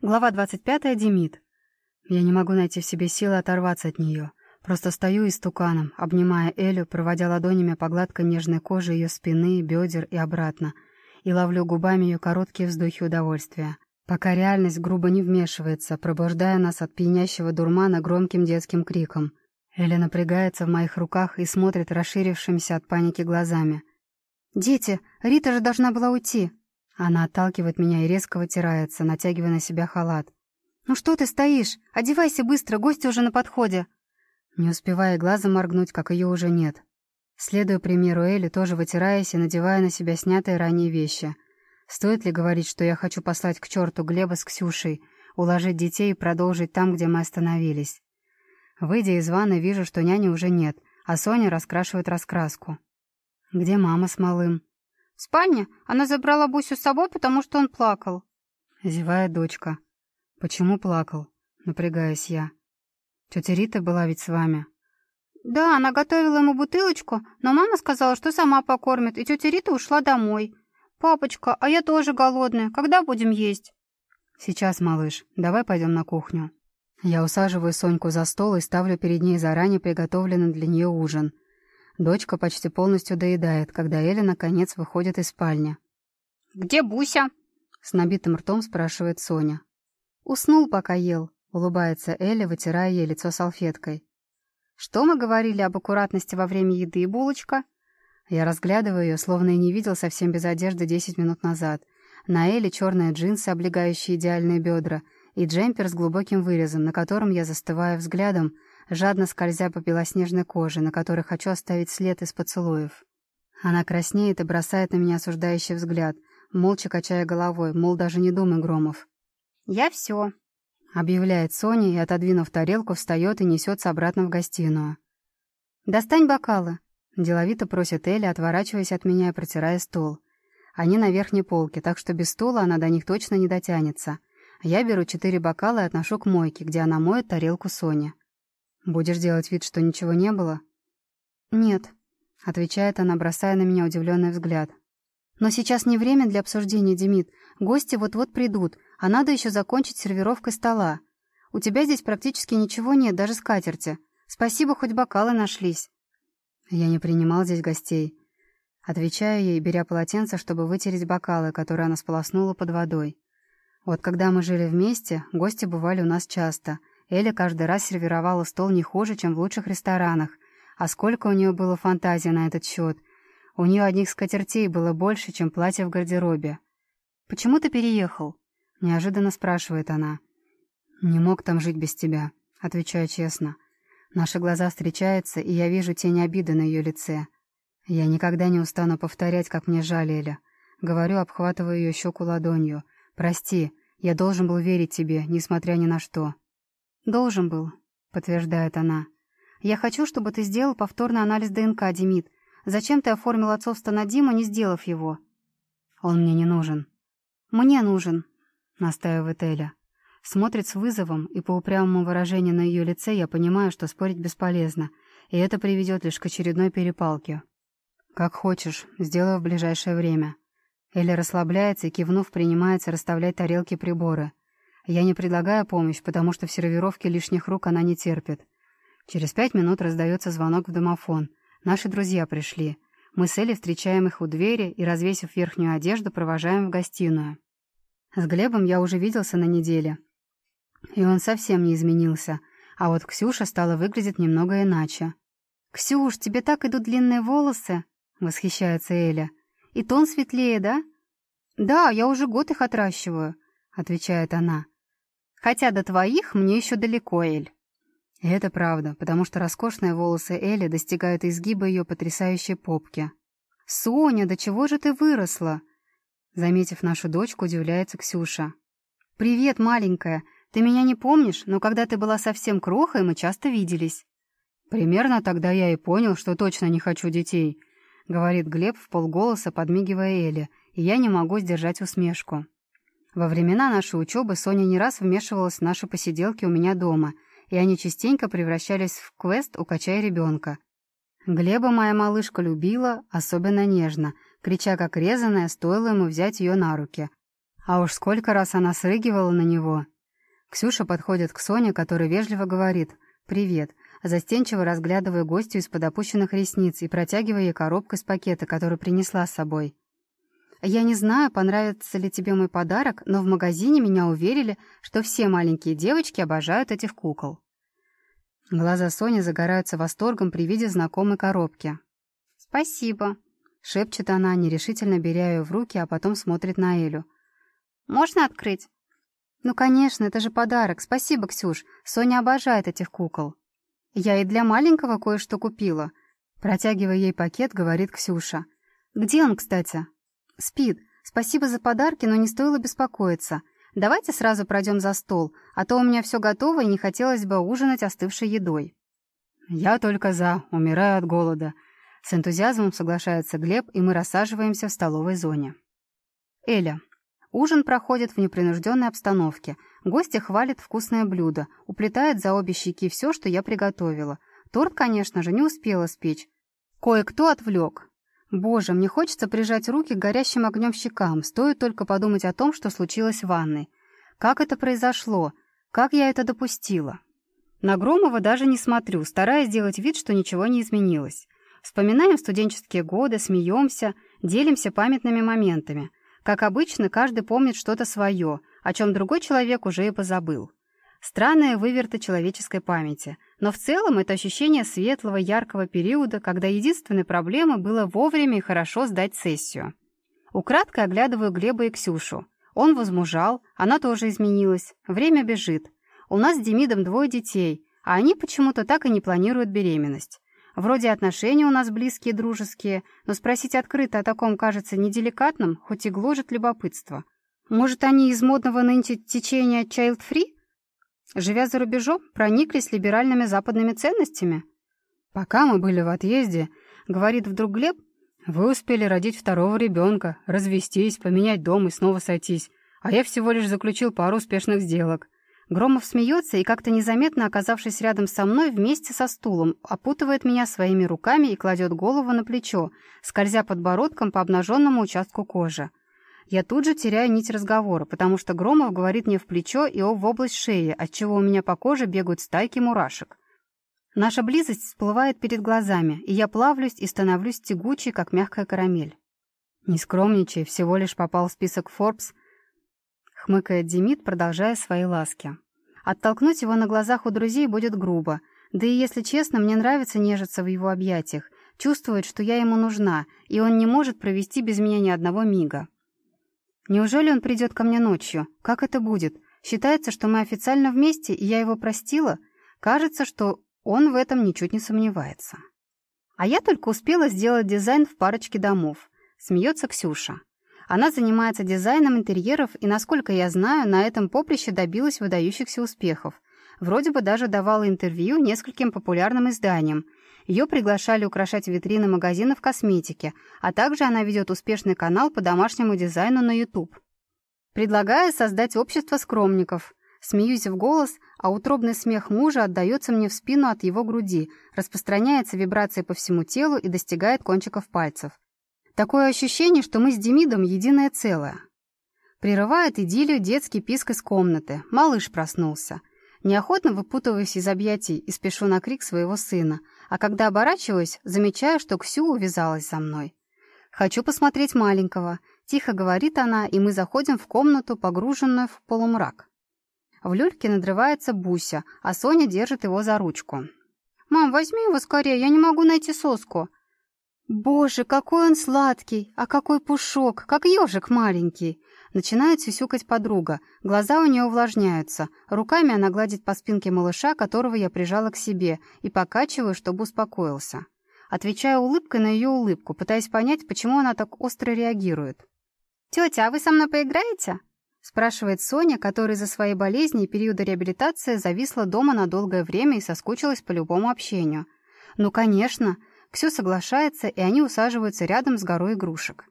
Глава 25. Демид. Я не могу найти в себе силы оторваться от нее. Просто стою истуканом, обнимая Элю, проводя ладонями по гладкой нежной коже ее спины, бедер и обратно, и ловлю губами ее короткие вздохи удовольствия. Пока реальность грубо не вмешивается, пробуждая нас от пьянящего дурмана громким детским криком. Эля напрягается в моих руках и смотрит расширившимися от паники глазами. «Дети, Рита же должна была уйти!» Она отталкивает меня и резко вытирается, натягивая на себя халат. «Ну что ты стоишь? Одевайся быстро, гости уже на подходе!» Не успевая глазом моргнуть, как ее уже нет. Следуя примеру Эли, тоже вытираясь и надевая на себя снятые ранее вещи. Стоит ли говорить, что я хочу послать к черту Глеба с Ксюшей, уложить детей и продолжить там, где мы остановились? Выйдя из ванны, вижу, что няни уже нет, а Соня раскрашивает раскраску. «Где мама с малым?» В спальне она забрала Бусю с собой, потому что он плакал. Зевая дочка. Почему плакал? Напрягаюсь я. Тетя Рита была ведь с вами. Да, она готовила ему бутылочку, но мама сказала, что сама покормит, и тетя Рита ушла домой. Папочка, а я тоже голодная. Когда будем есть? Сейчас, малыш. Давай пойдем на кухню. Я усаживаю Соньку за стол и ставлю перед ней заранее приготовленный для нее ужин — Дочка почти полностью доедает, когда Эля наконец выходит из спальни. «Где Буся?» — с набитым ртом спрашивает Соня. «Уснул, пока ел», — улыбается Эля, вытирая ей лицо салфеткой. «Что мы говорили об аккуратности во время еды, булочка?» Я разглядываю ее, словно и не видел совсем без одежды десять минут назад. На Эле черные джинсы, облегающие идеальные бедра, и джемпер с глубоким вырезом, на котором я застываю взглядом, жадно скользя по белоснежной коже, на которой хочу оставить след из поцелуев. Она краснеет и бросает на меня осуждающий взгляд, молча качая головой, мол, даже не думай, Громов. «Я все», — объявляет Соня и, отодвинув тарелку, встает и несется обратно в гостиную. «Достань бокалы», — деловито просит Эля, отворачиваясь от меня и протирая стол. Они на верхней полке, так что без стула она до них точно не дотянется. Я беру четыре бокала и отношу к мойке, где она моет тарелку Сони. «Будешь делать вид, что ничего не было?» «Нет», — отвечает она, бросая на меня удивленный взгляд. «Но сейчас не время для обсуждения, Демид. Гости вот-вот придут, а надо еще закончить сервировкой стола. У тебя здесь практически ничего нет, даже скатерти. Спасибо, хоть бокалы нашлись». «Я не принимал здесь гостей». Отвечаю ей, беря полотенце, чтобы вытереть бокалы, которые она сполоснула под водой. Вот когда мы жили вместе, гости бывали у нас часто, Эля каждый раз сервировала стол не хуже, чем в лучших ресторанах. А сколько у нее было фантазии на этот счет. У нее одних скатертей было больше, чем платья в гардеробе. «Почему ты переехал?» — неожиданно спрашивает она. «Не мог там жить без тебя», — отвечаю честно. Наши глаза встречаются, и я вижу тень обиды на ее лице. Я никогда не устану повторять, как мне жаль Эля. Говорю, обхватывая ее щеку ладонью. «Прости, я должен был верить тебе, несмотря ни на что». «Должен был», — подтверждает она. «Я хочу, чтобы ты сделал повторный анализ ДНК, Демид. Зачем ты оформил отцовство на Диму, не сделав его?» «Он мне не нужен». «Мне нужен», — настаивает Эля. Смотрит с вызовом, и по упрямому выражению на ее лице я понимаю, что спорить бесполезно, и это приведет лишь к очередной перепалке. «Как хочешь, сделаю в ближайшее время». Эля расслабляется и, кивнув, принимается расставлять тарелки приборы. Я не предлагаю помощь, потому что в сервировке лишних рук она не терпит. Через пять минут раздается звонок в домофон. Наши друзья пришли. Мы с Элли встречаем их у двери и, развесив верхнюю одежду, провожаем в гостиную. С Глебом я уже виделся на неделе. И он совсем не изменился. А вот Ксюша стала выглядеть немного иначе. «Ксюш, тебе так идут длинные волосы!» — восхищается Эля. «И тон светлее, да?» «Да, я уже год их отращиваю», — отвечает она. Хотя до твоих мне еще далеко, Эль. Это правда, потому что роскошные волосы Эли достигают изгиба ее потрясающей попки. «Соня, до чего же ты выросла?» Заметив нашу дочку, удивляется Ксюша. «Привет, маленькая. Ты меня не помнишь, но когда ты была совсем крохой, мы часто виделись». «Примерно тогда я и понял, что точно не хочу детей», — говорит Глеб в полголоса, подмигивая Эле, и я не могу сдержать усмешку. Во времена нашей учебы Соня не раз вмешивалась в наши посиделки у меня дома, и они частенько превращались в квест «Укачай ребенка». Глеба моя малышка любила, особенно нежно, крича как резаная, стоило ему взять ее на руки. А уж сколько раз она срыгивала на него. Ксюша подходит к Соне, которая вежливо говорит «Привет», застенчиво разглядывая гостю из-под опущенных ресниц и протягивая ей коробку из пакета, который принесла с собой. «Я не знаю, понравится ли тебе мой подарок, но в магазине меня уверили, что все маленькие девочки обожают этих кукол». Глаза Сони загораются восторгом при виде знакомой коробки. «Спасибо», — шепчет она, нерешительно беря ее в руки, а потом смотрит на Элю. «Можно открыть?» «Ну, конечно, это же подарок. Спасибо, Ксюш. Соня обожает этих кукол». «Я и для маленького кое-что купила». Протягивая ей пакет, говорит Ксюша. «Где он, кстати?» «Спит. Спасибо за подарки, но не стоило беспокоиться. Давайте сразу пройдем за стол, а то у меня все готово и не хотелось бы ужинать остывшей едой». «Я только за. Умираю от голода». С энтузиазмом соглашается Глеб, и мы рассаживаемся в столовой зоне. Эля. Ужин проходит в непринужденной обстановке. Гости хвалят вкусное блюдо, уплетают за обе щеки все, что я приготовила. Торт, конечно же, не успела спечь. Кое-кто отвлек. Боже, мне хочется прижать руки к горящим огнем щекам, стоит только подумать о том, что случилось в ванной. Как это произошло? Как я это допустила? На Громова даже не смотрю, стараясь сделать вид, что ничего не изменилось. Вспоминаем студенческие годы, смеемся, делимся памятными моментами. Как обычно, каждый помнит что-то свое, о чем другой человек уже и позабыл. Странная выверта человеческой памяти, но в целом это ощущение светлого, яркого периода, когда единственной проблемой было вовремя и хорошо сдать сессию. Украдкой оглядываю Глеба и Ксюшу. Он возмужал, она тоже изменилась, время бежит. У нас с Демидом двое детей, а они почему-то так и не планируют беременность. Вроде отношения у нас близкие, дружеские, но спросить открыто о таком кажется неделикатным, хоть и гложет любопытство. Может, они из модного нынче течения child-free? Живя за рубежом, прониклись либеральными западными ценностями? Пока мы были в отъезде, говорит вдруг Глеб, вы успели родить второго ребенка, развестись, поменять дом и снова сойтись, а я всего лишь заключил пару успешных сделок. Громов смеется и, как-то незаметно оказавшись рядом со мной, вместе со стулом, опутывает меня своими руками и кладет голову на плечо, скользя подбородком по обнаженному участку кожи. Я тут же теряю нить разговора, потому что Громов говорит мне в плечо и в область шеи, отчего у меня по коже бегают стайки мурашек. Наша близость всплывает перед глазами, и я плавлюсь и становлюсь тягучей, как мягкая карамель. Не скромничай, всего лишь попал в список Forbes — хмыкает Демид, продолжая свои ласки. Оттолкнуть его на глазах у друзей будет грубо, да и, если честно, мне нравится нежиться в его объятиях, чувствует, что я ему нужна, и он не может провести без меня ни одного мига. Неужели он придет ко мне ночью? Как это будет? Считается, что мы официально вместе, и я его простила? Кажется, что он в этом ничуть не сомневается. А я только успела сделать дизайн в парочке домов. Смеется Ксюша. Она занимается дизайном интерьеров и, насколько я знаю, на этом поприще добилась выдающихся успехов. Вроде бы даже давала интервью нескольким популярным изданиям. Ее приглашали украшать витрины магазинов косметики, а также она ведет успешный канал по домашнему дизайну на YouTube. Предлагаю создать общество скромников. Смеюсь в голос, а утробный смех мужа отдается мне в спину от его груди, распространяется вибрацией по всему телу и достигает кончиков пальцев. Такое ощущение, что мы с Демидом единое целое. Прерывает идиллию детский писк из комнаты. Малыш проснулся. Неохотно выпутываюсь из объятий и спешу на крик своего сына, а когда оборачиваюсь, замечаю, что Ксю увязалась за мной. «Хочу посмотреть маленького», — тихо говорит она, и мы заходим в комнату, погруженную в полумрак. В люльке надрывается Буся, а Соня держит его за ручку. «Мам, возьми его скорее, я не могу найти соску», «Боже, какой он сладкий! А какой пушок! Как ежик маленький!» Начинает сюсюкать подруга. Глаза у нее увлажняются. Руками она гладит по спинке малыша, которого я прижала к себе, и покачиваю, чтобы успокоился. Отвечаю улыбкой на ее улыбку, пытаясь понять, почему она так остро реагирует. «Тетя, а вы со мной поиграете?» спрашивает Соня, которая из-за своей болезни и периода реабилитации зависла дома на долгое время и соскучилась по любому общению. «Ну, конечно!» Ксю соглашается, и они усаживаются рядом с горой игрушек.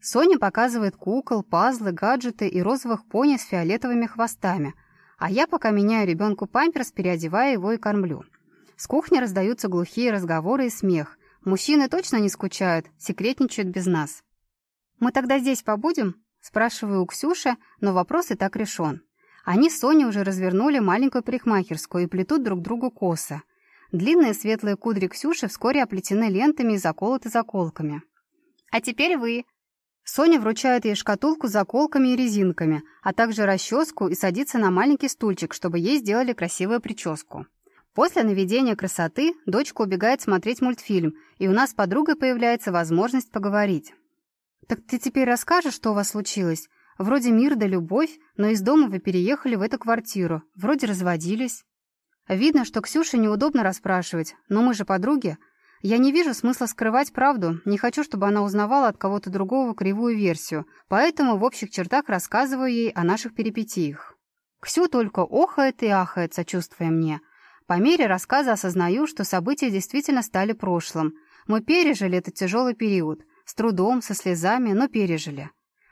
Соня показывает кукол, пазлы, гаджеты и розовых пони с фиолетовыми хвостами, а я пока меняю ребенку памперс, переодевая его и кормлю. С кухни раздаются глухие разговоры и смех. Мужчины точно не скучают, секретничают без нас. «Мы тогда здесь побудем?» — Спрашиваю у Ксюши, но вопрос и так решен. Они с Соней уже развернули маленькую парикмахерскую и плетут друг другу косы. Длинные светлые кудри Ксюши вскоре оплетены лентами и заколоты заколками. «А теперь вы!» Соня вручает ей шкатулку с заколками и резинками, а также расческу и садится на маленький стульчик, чтобы ей сделали красивую прическу. После наведения красоты дочка убегает смотреть мультфильм, и у нас с подругой появляется возможность поговорить. «Так ты теперь расскажешь, что у вас случилось? Вроде мир да любовь, но из дома вы переехали в эту квартиру, вроде разводились». Видно, что Ксюше неудобно расспрашивать, но мы же подруги. Я не вижу смысла скрывать правду, не хочу, чтобы она узнавала от кого-то другого кривую версию, поэтому в общих чертах рассказываю ей о наших перипетиях. Ксю только охает и ахает, сочувствуя мне. По мере рассказа осознаю, что события действительно стали прошлым. Мы пережили этот тяжелый период. С трудом, со слезами, но пережили.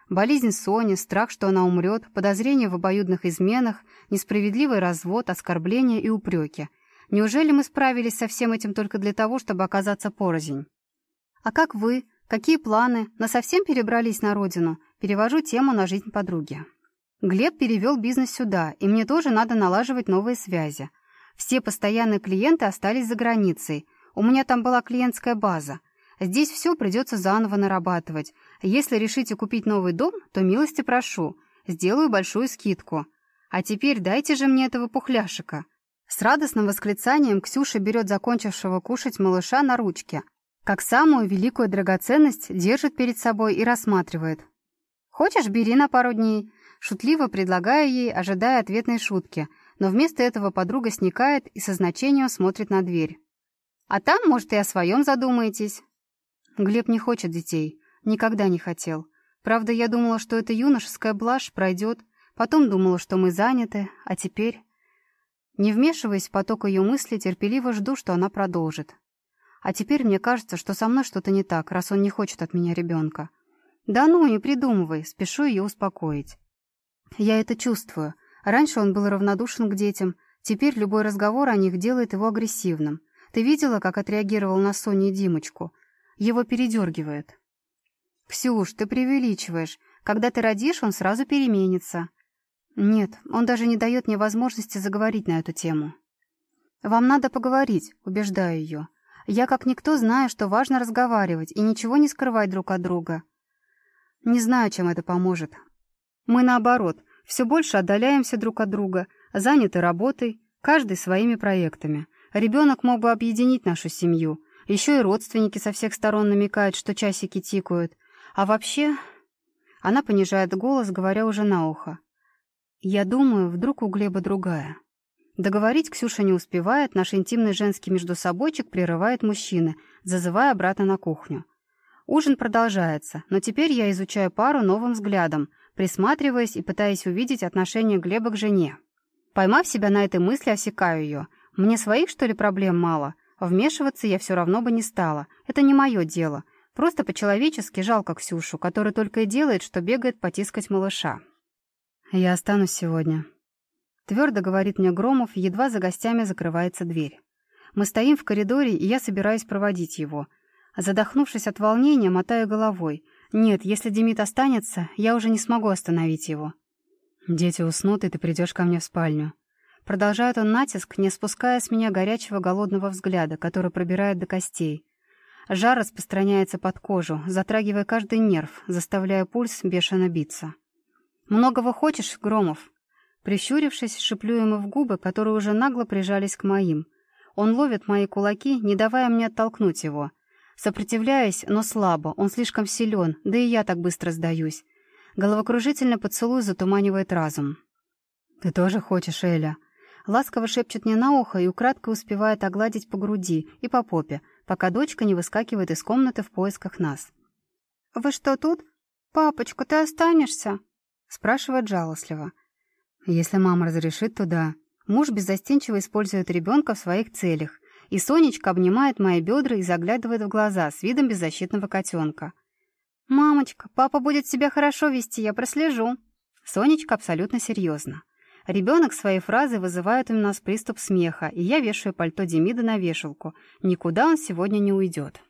Болезнь Сони, страх, что она умрет, подозрения в обоюдных изменах, несправедливый развод, оскорбления и упреки. Неужели мы справились со всем этим только для того, чтобы оказаться порознь? А как вы? Какие планы? Насовсем перебрались на родину? Перевожу тему на жизнь подруги. Глеб перевел бизнес сюда, и мне тоже надо налаживать новые связи. Все постоянные клиенты остались за границей. У меня там была клиентская база. Здесь все придется заново нарабатывать. Если решите купить новый дом, то милости прошу. Сделаю большую скидку. А теперь дайте же мне этого пухляшика». С радостным восклицанием Ксюша берет закончившего кушать малыша на ручке. Как самую великую драгоценность держит перед собой и рассматривает. «Хочешь, бери на пару дней?» Шутливо предлагаю ей, ожидая ответной шутки, но вместо этого подруга сникает и со значением смотрит на дверь. «А там, может, и о своем задумаетесь?» Глеб не хочет детей. Никогда не хотел. Правда, я думала, что эта юношеская блажь пройдет. Потом думала, что мы заняты. А теперь... Не вмешиваясь в поток ее мыслей, терпеливо жду, что она продолжит. А теперь мне кажется, что со мной что-то не так, раз он не хочет от меня ребенка. Да ну, не придумывай, спешу ее успокоить. Я это чувствую. Раньше он был равнодушен к детям, теперь любой разговор о них делает его агрессивным. Ты видела, как отреагировал на Соню и Димочку? Его передергивает. «Ксюш, ты преувеличиваешь. Когда ты родишь, он сразу переменится». «Нет, он даже не дает мне возможности заговорить на эту тему». «Вам надо поговорить», — убеждаю ее. «Я как никто знаю, что важно разговаривать и ничего не скрывать друг от друга». Не знаю, чем это поможет. Мы, наоборот, все больше отдаляемся друг от друга, заняты работой, каждый своими проектами. Ребенок мог бы объединить нашу семью, еще и родственники со всех сторон намекают, что часики тикают. А вообще... Она понижает голос, говоря уже на ухо. Я думаю, вдруг у Глеба другая. Договорить Ксюша не успевает, наш интимный женский междусобойчик прерывает мужчины, зазывая обратно на кухню. Ужин продолжается, но теперь я изучаю пару новым взглядом, присматриваясь и пытаясь увидеть отношение Глеба к жене. Поймав себя на этой мысли, осекаю ее. Мне своих, что ли, проблем мало? Вмешиваться я все равно бы не стала. Это не мое дело. Просто по-человечески жалко Ксюшу, которая только и делает, что бегает потискать малыша. «Я останусь сегодня», — твердо говорит мне Громов, едва за гостями закрывается дверь. Мы стоим в коридоре, и я собираюсь проводить его. Задохнувшись от волнения, мотаю головой. Нет, если Демид останется, я уже не смогу остановить его. Дети уснут, и ты придешь ко мне в спальню. Продолжает он натиск, не спуская с меня горячего голодного взгляда, который пробирает до костей. Жар распространяется под кожу, затрагивая каждый нерв, заставляя пульс бешено биться. «Многого хочешь, Громов?» Прищурившись, шиплю ему в губы, которые уже нагло прижались к моим. Он ловит мои кулаки, не давая мне оттолкнуть его. Сопротивляясь, но слабо, он слишком силен, да и я так быстро сдаюсь. Головокружительно поцелуй затуманивает разум. «Ты тоже хочешь, Эля?» ласково шепчет мне на ухо и украдкой успевает огладить по груди и по попе, пока дочка не выскакивает из комнаты в поисках нас. «Вы что тут? Папочка, ты останешься?» Спрашивает жалостливо. «Если мама разрешит, то да». Муж беззастенчиво использует ребенка в своих целях, и Сонечка обнимает мои бедра и заглядывает в глаза с видом беззащитного котенка. «Мамочка, папа будет себя хорошо вести, я прослежу». Сонечка абсолютно серьезно. Ребенок своей фразой вызывает у нас приступ смеха, и я вешаю пальто Демида на вешалку. Никуда он сегодня не уйдет.